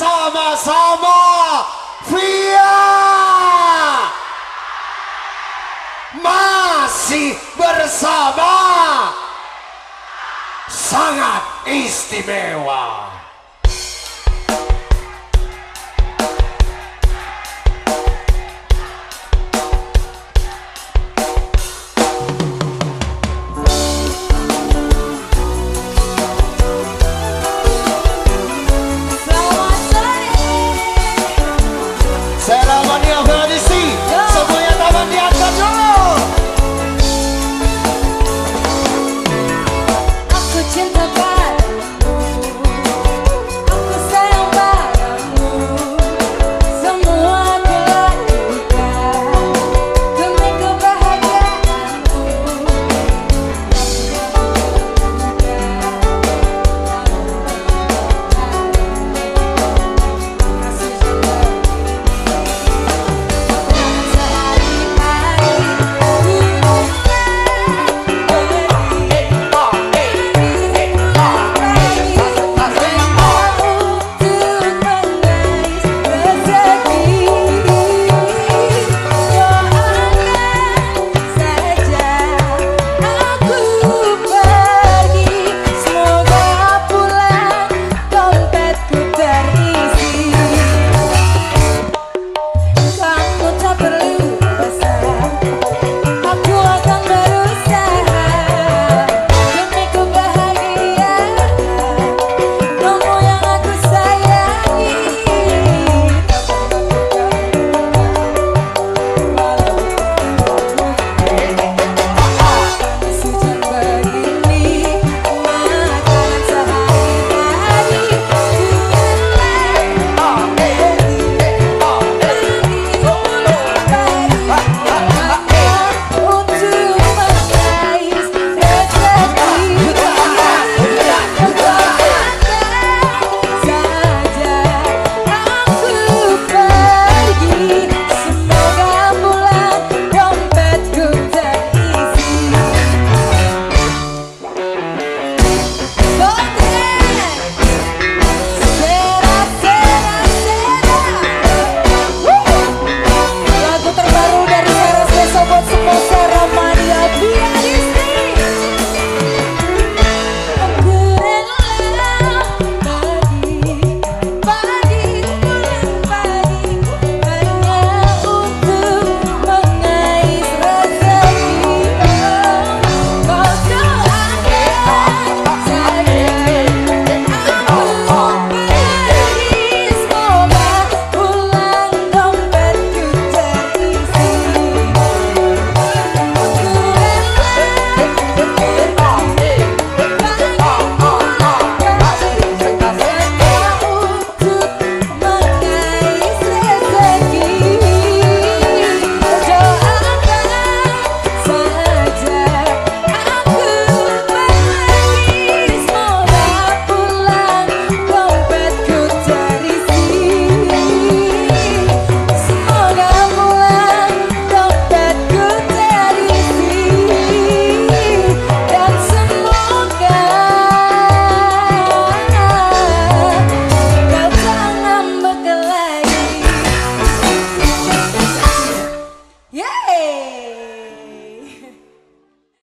bersama-sama Via. Masih bersama. Sangat istimewa.